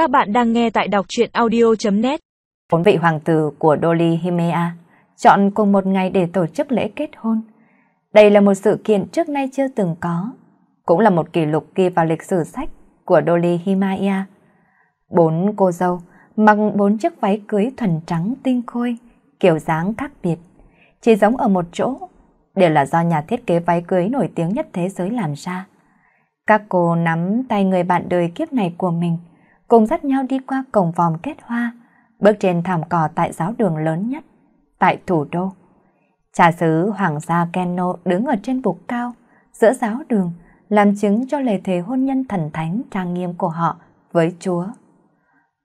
Các bạn đang nghe tại đọc truyện audio.net Bốn vị hoàng tử của Dolly Himea chọn cùng một ngày để tổ chức lễ kết hôn. Đây là một sự kiện trước nay chưa từng có, cũng là một kỷ lục ghi vào lịch sử sách của Dolly Himea. Bốn cô dâu mặc bốn chiếc váy cưới thuần trắng tinh khôi, kiểu dáng khác biệt, chỉ giống ở một chỗ, đều là do nhà thiết kế váy cưới nổi tiếng nhất thế giới làm ra. Các cô nắm tay người bạn đời kiếp này của mình, cùng dắt nhau đi qua cổng vòm kết hoa, bước trên thảm cỏ tại giáo đường lớn nhất, tại thủ đô. Cha xứ Hoàng gia Keno đứng ở trên bục cao, giữa giáo đường, làm chứng cho lời thề hôn nhân thần thánh trang nghiêm của họ với Chúa.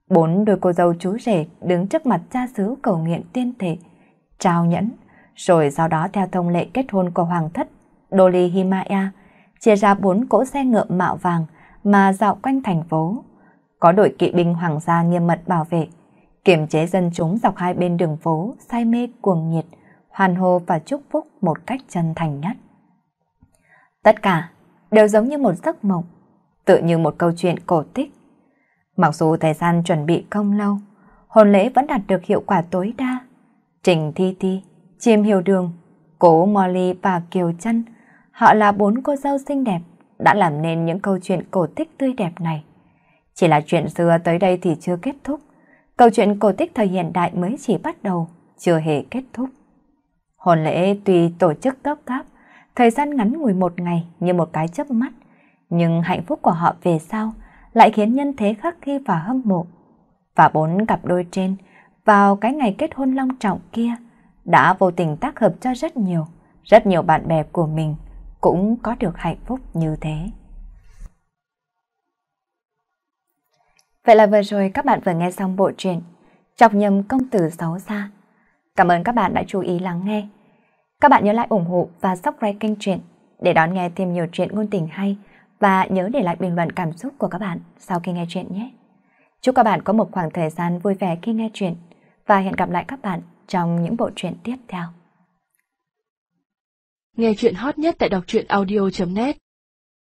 Bốn đôi cô dâu chú rể đứng trước mặt cha xứ cầu nguyện tiên thể, trao nhẫn, rồi sau đó theo thông lệ kết hôn của Hoàng thất Dolly Himaya, chia ra bốn cỗ xe ngựa mạo vàng mà dạo quanh thành phố. Có đội kỵ binh hoàng gia nghiêm mật bảo vệ, kiểm chế dân chúng dọc hai bên đường phố, say mê cuồng nhiệt, hoàn hô và chúc phúc một cách chân thành nhất. Tất cả đều giống như một giấc mộng, tự như một câu chuyện cổ tích. Mặc dù thời gian chuẩn bị không lâu, hôn lễ vẫn đạt được hiệu quả tối đa. Trình Thi Thi, Chiêm Hiểu Đường, Cố Molly và Kiều Trân, họ là bốn cô dâu xinh đẹp, đã làm nên những câu chuyện cổ tích tươi đẹp này. Chỉ là chuyện xưa tới đây thì chưa kết thúc. Câu chuyện cổ tích thời hiện đại mới chỉ bắt đầu, chưa hề kết thúc. Hồn lễ tuy tổ chức gấp gáp, thời gian ngắn ngủi một ngày như một cái chớp mắt, nhưng hạnh phúc của họ về sau lại khiến nhân thế khắc ghi và hâm mộ. Và bốn cặp đôi trên, vào cái ngày kết hôn long trọng kia, đã vô tình tác hợp cho rất nhiều, rất nhiều bạn bè của mình cũng có được hạnh phúc như thế. Vậy là vừa rồi các bạn vừa nghe xong bộ truyện Chọc nhầm công tử xấu xa. Cảm ơn các bạn đã chú ý lắng nghe. Các bạn nhớ lại ủng hộ và subscribe kênh truyện để đón nghe thêm nhiều truyện ngôn tình hay và nhớ để lại bình luận cảm xúc của các bạn sau khi nghe truyện nhé. Chúc các bạn có một khoảng thời gian vui vẻ khi nghe truyện và hẹn gặp lại các bạn trong những bộ truyện tiếp theo. Nghe truyện hot nhất tại đọc truyện audio.net